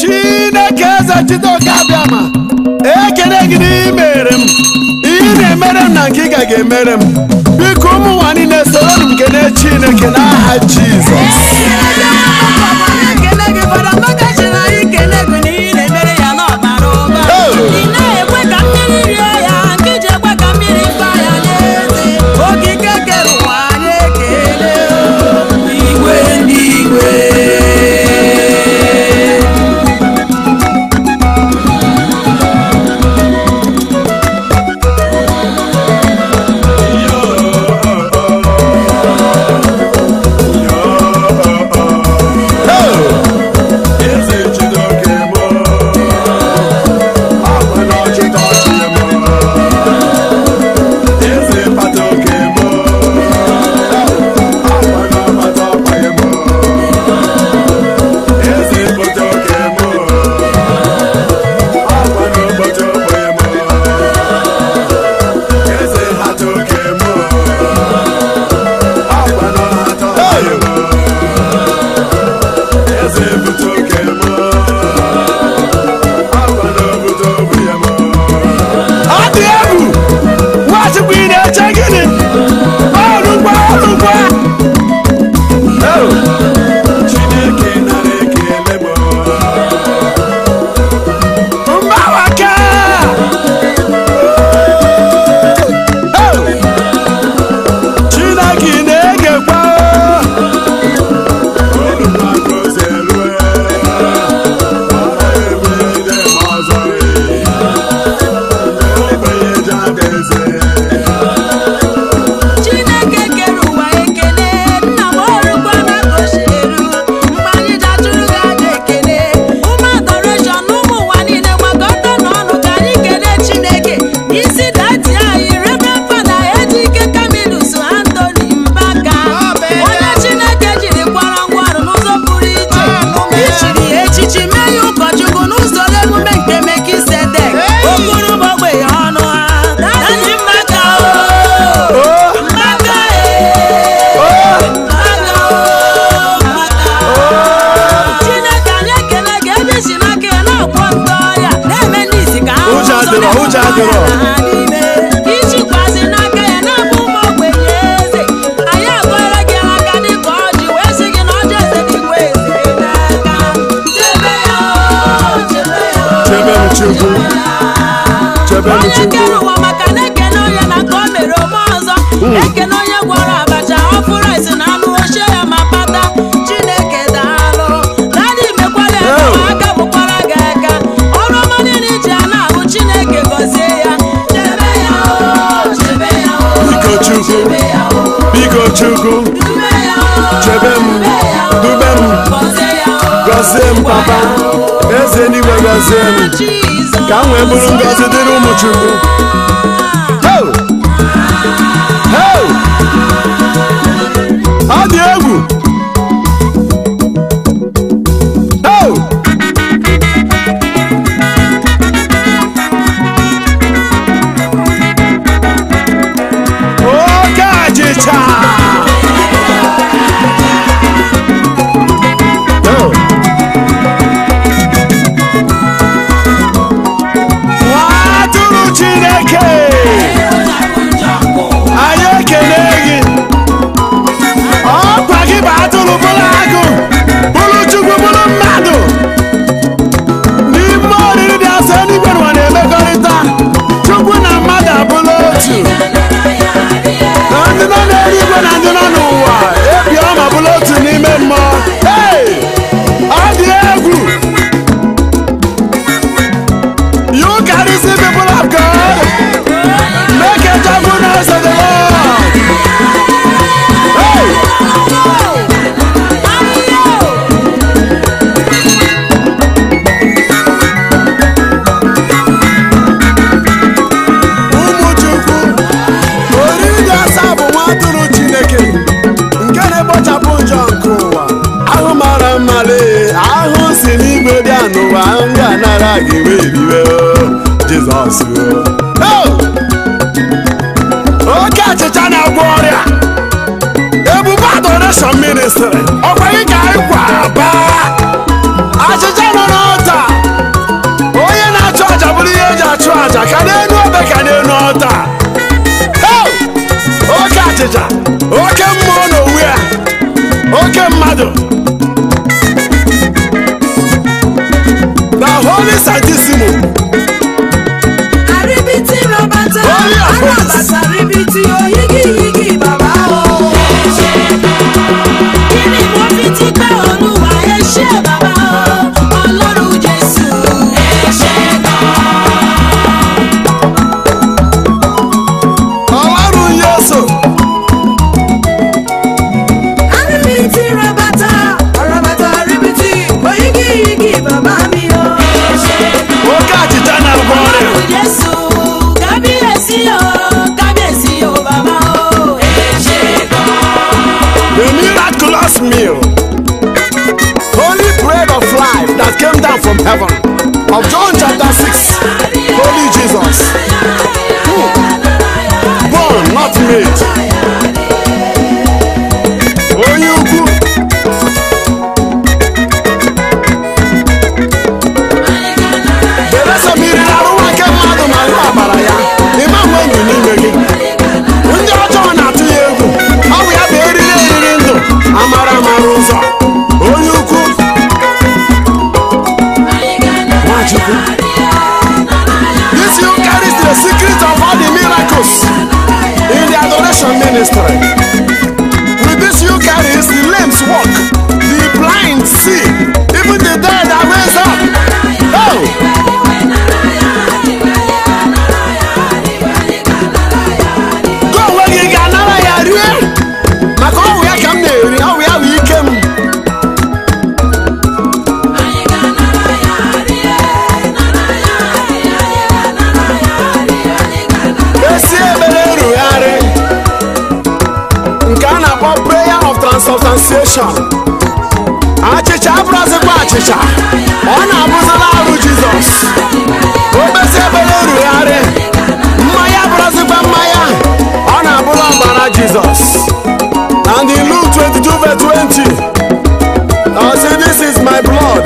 chineke eze ọkụ abịa ma ekele gị na ị mere m ị na-emere m na nke ị ga emere m biko ụmụ nwa niile soro m kene chineke n'aha jizọs gozie m papa eze n'igwe gozie m ka m wee bụrụ ngọzi dịrị ụmụ chukwu 蓝色。Once. nation achịcha abụrụzikwa achịcha ọ na-abụzila arụ jizọs obesi ebele rugharị mmanya abụrụzikwa mmanya ọ na-abụla ọbara jizọs and in Luke 22 verse 20 I say this is my blood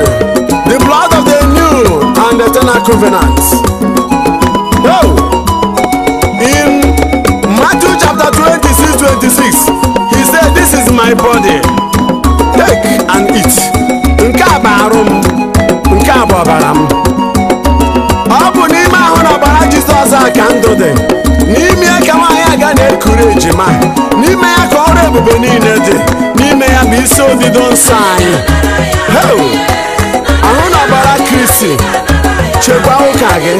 the blood of the new and eternal covenant David don sign. Hey! Ahụ na-agbara Kristi, chekwa ụka gị,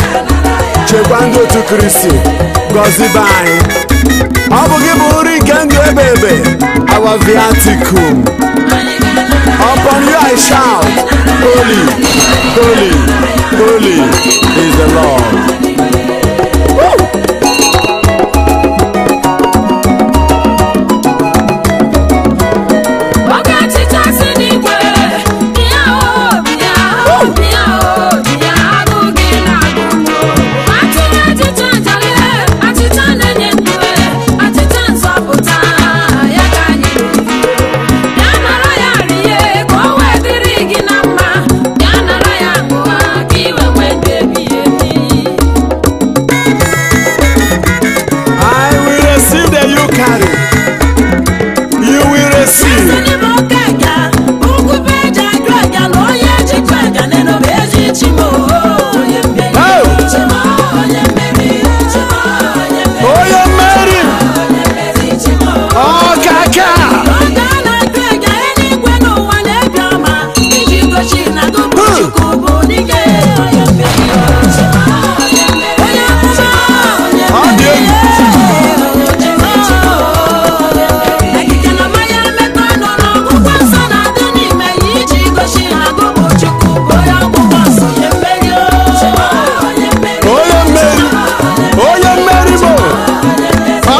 chekwa ndị otu Kristi, gọzibe anyị. Ọ bụ gị bụ nri nke ndụ ebe ebe, our viaticum. Upon you I shout, holy, holy, holy is the Lord.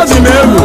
ọ dị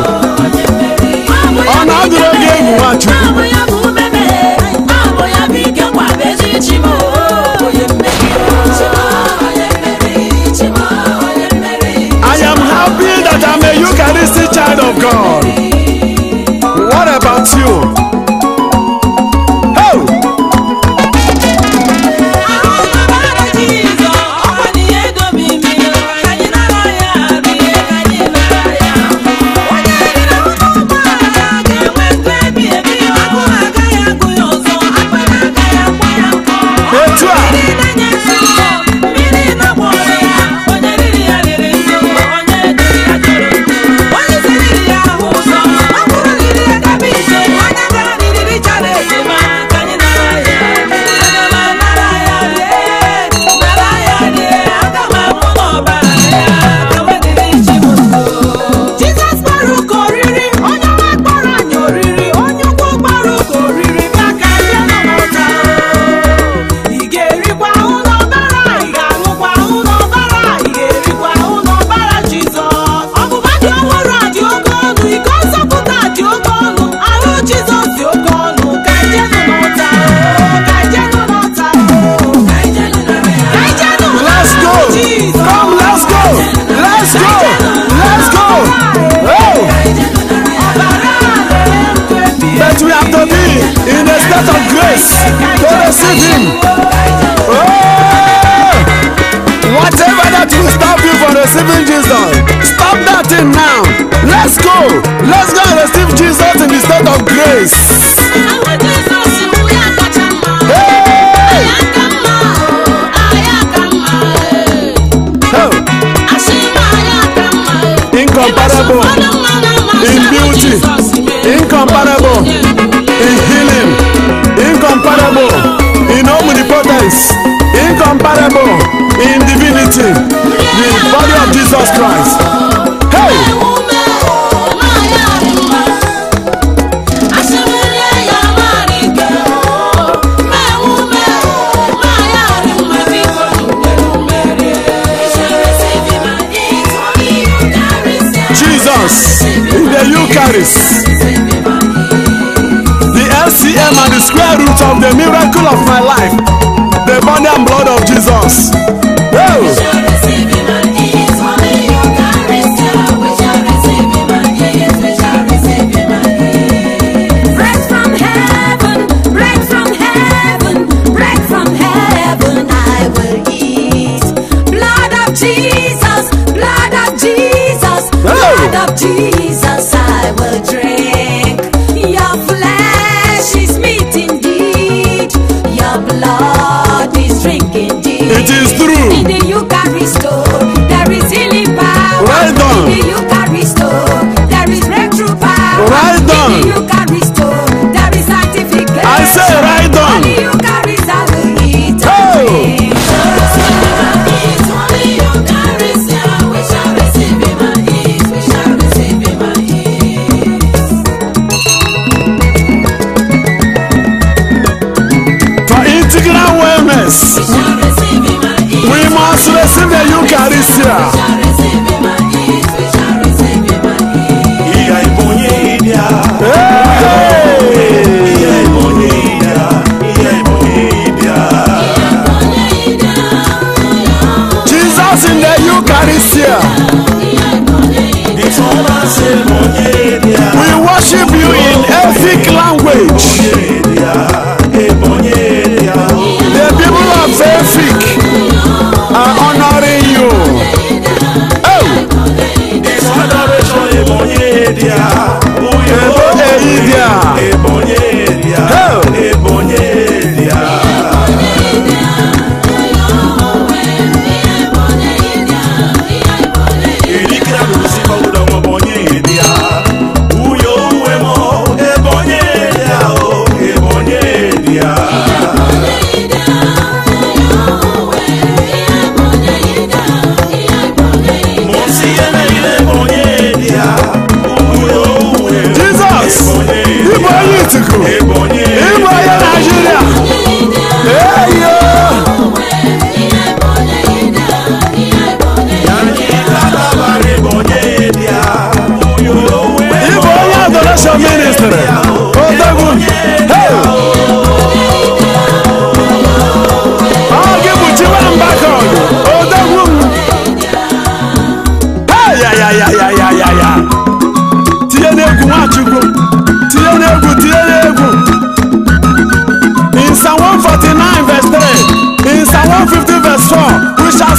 Ebonye dia, Ebonye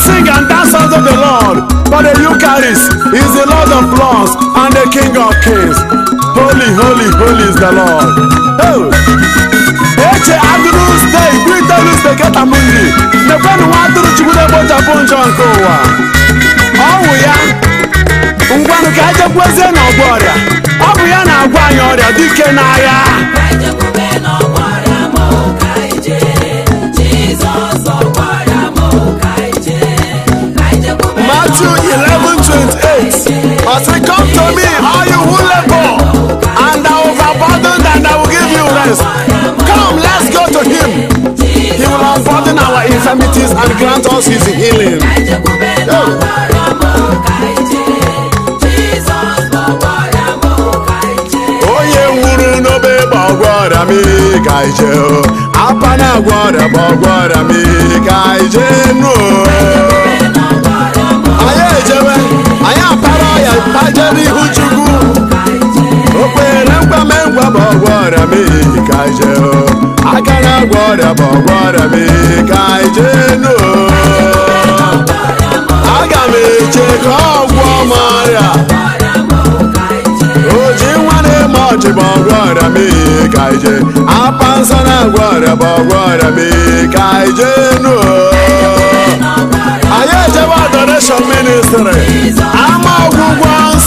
sing and dance unto the Lord. For the Eucharist is the Lord of lords and the King of kings. Holy, holy, holy is the Lord. Oh. Eche Agnus Dei, Britainus de Ketamundi. Nekwenu waturu chukwude bocha bunjo nke ụwa. Ọwụ ya. Ngwanụ ka ejekwezie n'ọgwụ ọrịa. Ọ bụ ya na-agwa anyị ọrịa dike n'agha. me how you who let go, and I will abandon and I will give you rest. Come, let's go to Him. He will unburden our infirmities and grant us His healing. Onye nwụrụ n'obe bụ ọgwọrọ m ka ije apana gwọrọ bụ ọgwọrọ m ka ije nuo mi ka ṣe o akẹ́rẹ́ gbọ́dọ̀ bọ̀ gbọ́dọ̀ mi ka ṣe nù o. aga mi ṣe kọ́ ọ̀gbọ́n ọmọ rẹ̀ òjì wọn ni mo ti bọ̀ gbọ́dọ̀ mi ka ṣe apansana gbọ́dọ̀ bọ̀ gbọ́dọ̀ mi ka ṣe nù o. ayé ìjọba ministry àmọ́ ògùn gbọ́n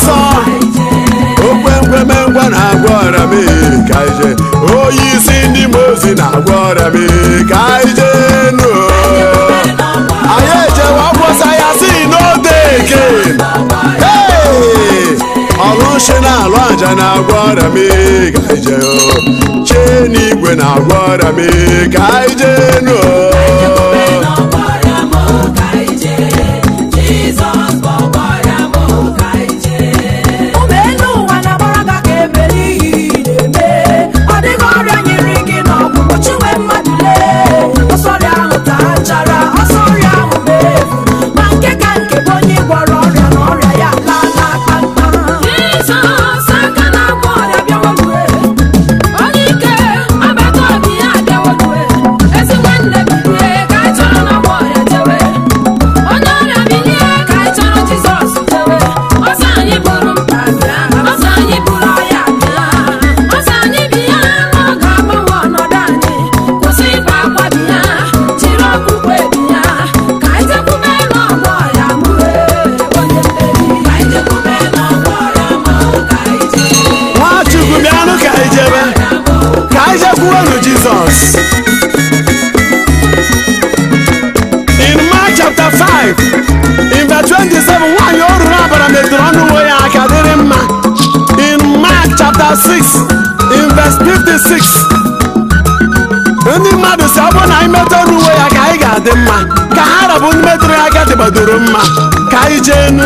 Emeka na-agwọ ọrịa m ka ije onye isi ndị mozi na-agwọ ọrịa m ka ije nu anyị ejewa mkpọsa ya si n'ote eke ọlụshi na-alụ aja na-agwọ ọrịa m ka ije chee n'igwe na-agwọ ọrịa m ka ije Six 6 in verse 56 ndị mmadụ si ọ bụrụ na anyị metụ ọnụ uwe ya ka anyị ga-adị mma ka ha rabụ ndị metụrụ ya aka dịbadoro mma ka anyị jee enu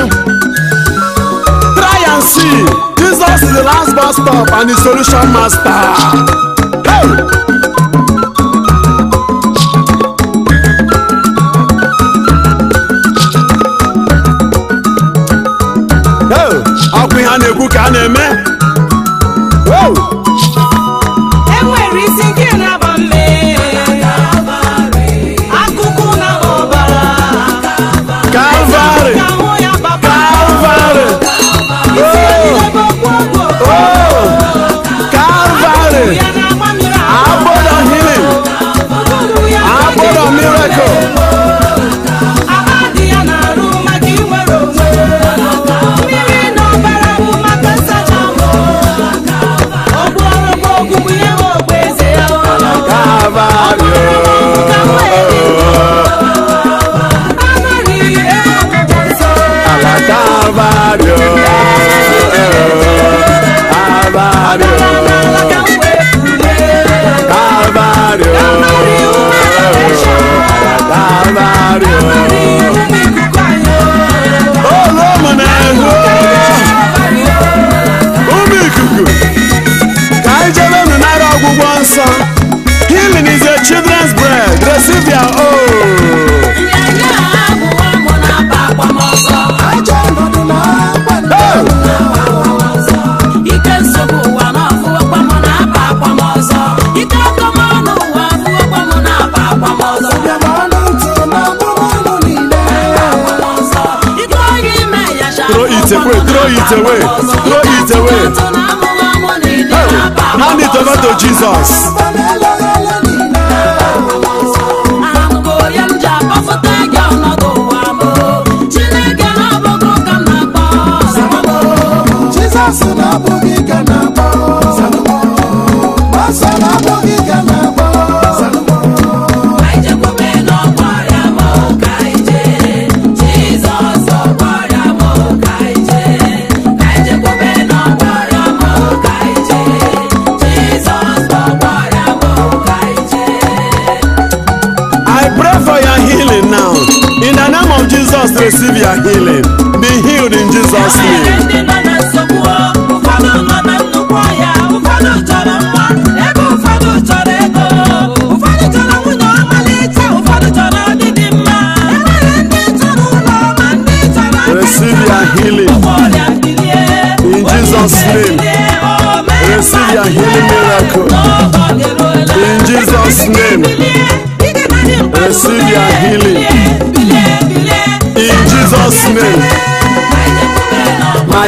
try and see Jesus is the last bus stop and the solution master hey! ọkwa ihe a na-ekwu ka a na-eme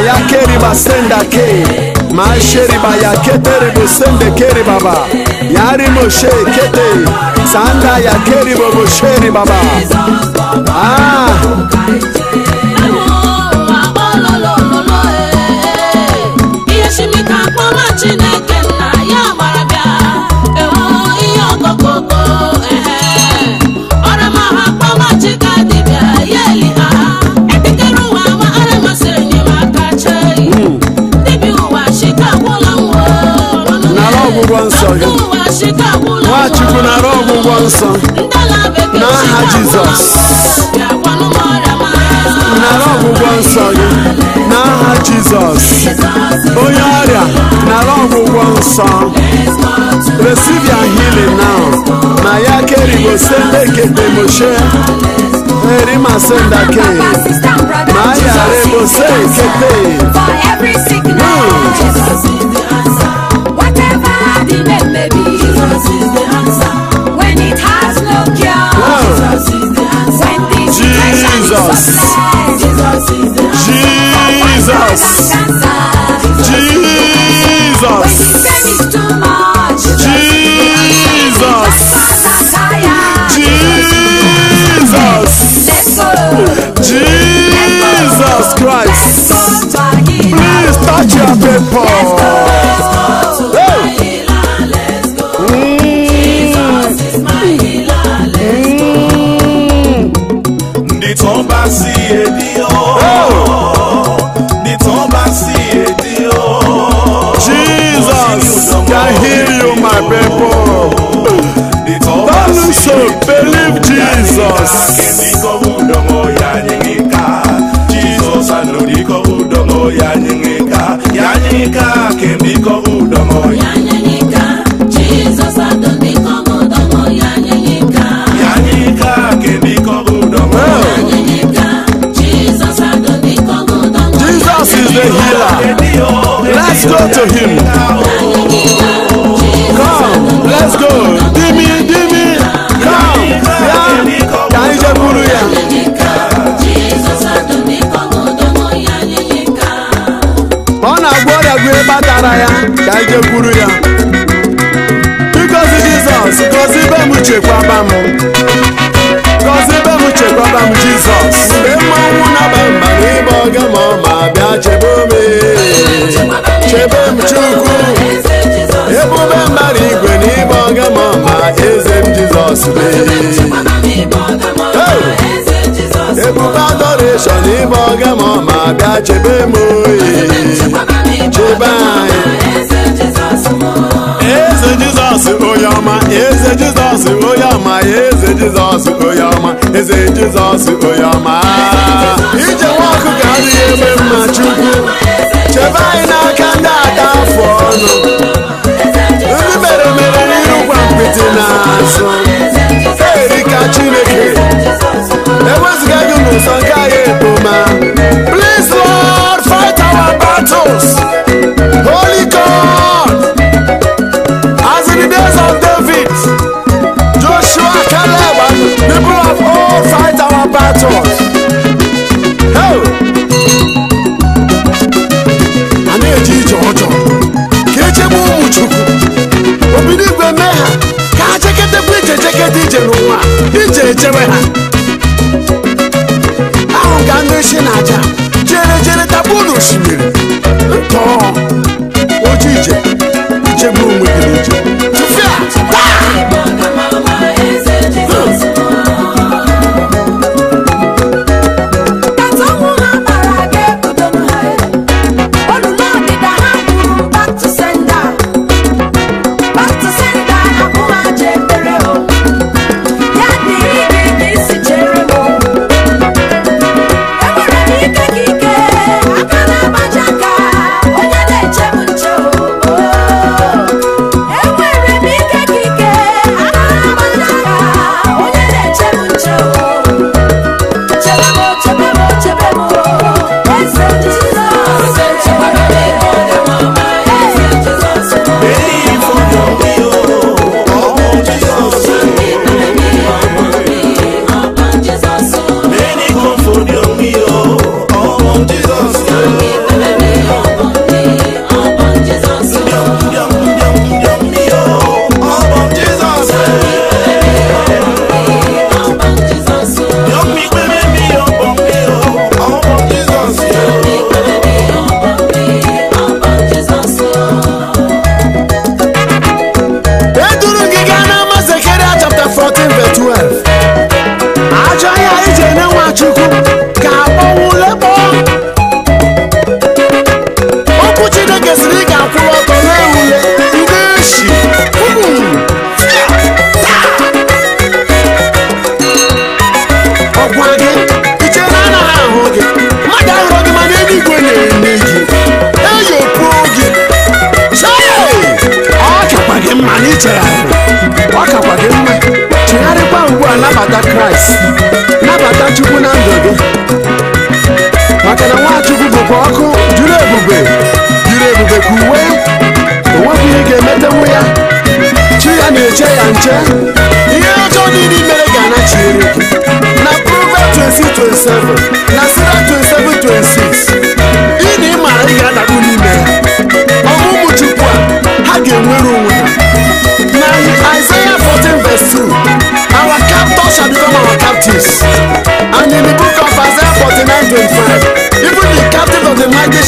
yakeriba sendake masheriba yaketerebo sendekeri baba yarimoshe kete sanda yakeribo bosheri baba ah. Yes, you make a gị nwa chukwu ọgwụgwọ nsọ n'aha jizọs nara ọgwụgwọ nsọ gị n'aha jizọs onye ọrịa nara ọgwụgwọ nsọ receive your healing now na ya keribo sendekedemoshe erimasendake na ya rebo se kete na ijekwuru ya bikozi jizọs gozi ibe m chekwaba m gozi ibe m chekwaba m jizọs mgbe mmanwụ na-aba mba n'ime ọga ma ọ ma bịa chebe ome chebe m chukwu ebube mmadụ igwe n'ime ọga ma ọ ma eze m jizọs ebube adọreshọn n'ime ọga ma ọ ma bịa chebe m oyi chebe a ọma eze jizọs onye ọma eze jizọs onye ọma eze jizọs onye ọma ije nwa ọkụkọ adịghị eme mma chukwu chebe anyị n'aka ndị ada afọ ọnụ ndị mere mere n'iru gwa mkpịtị n'azụ erika chineke ewezụga gị n'ụzọ nke anyị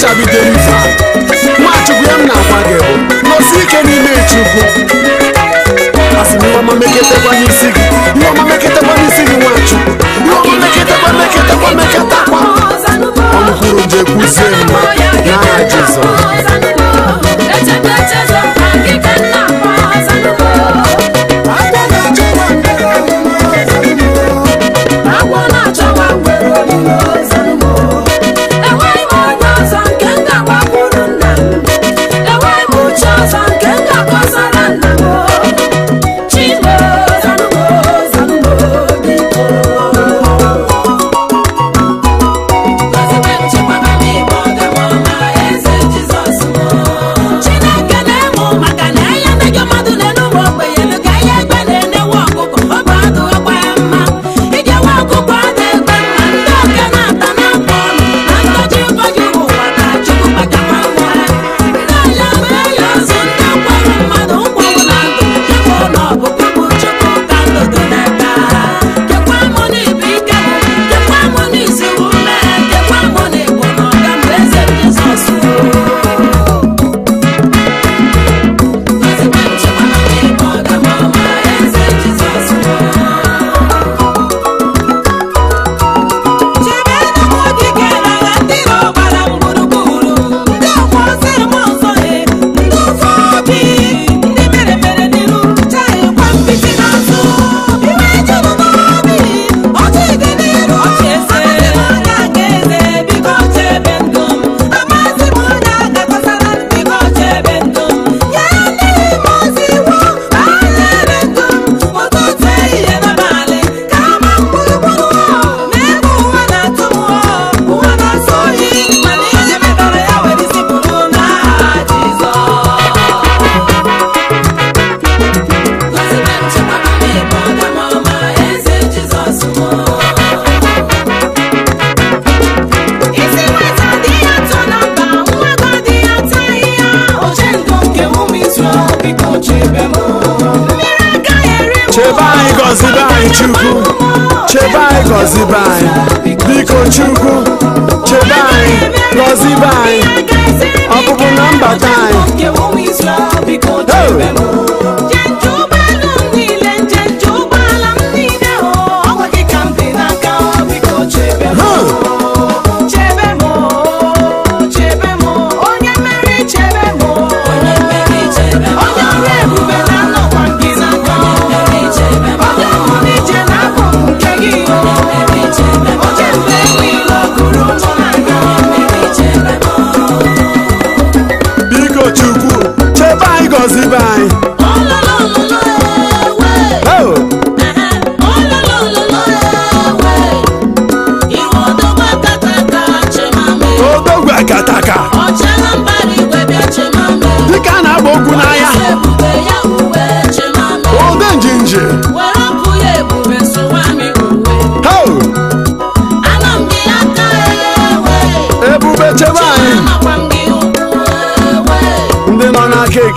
sabe delícia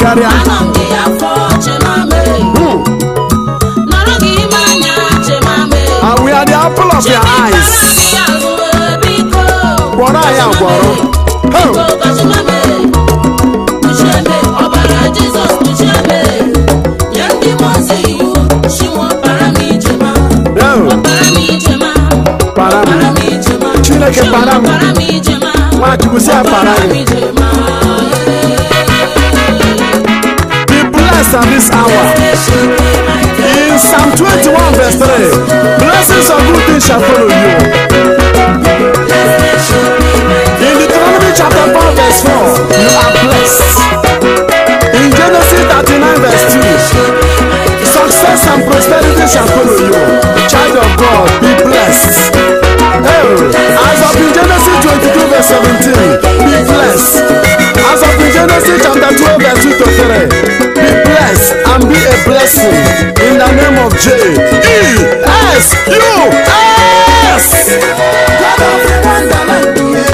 karịa awia the apple of your eyes gwọrọ anyị agwọrọ ọbara jizọs kpuchie nye ndị mozi iwu chinwa para m ijema ọbara m ijema para m ijema chineke para m nwachukwu si apara anyị Moses Akoloyo, child of God, be blessed. Hey, as of in Genesis 22 verse 17, be blessed. As of in Genesis chapter 12 verse 2 to 3, be blessed and be a blessing in the name of J E S U S. God of Wonderland.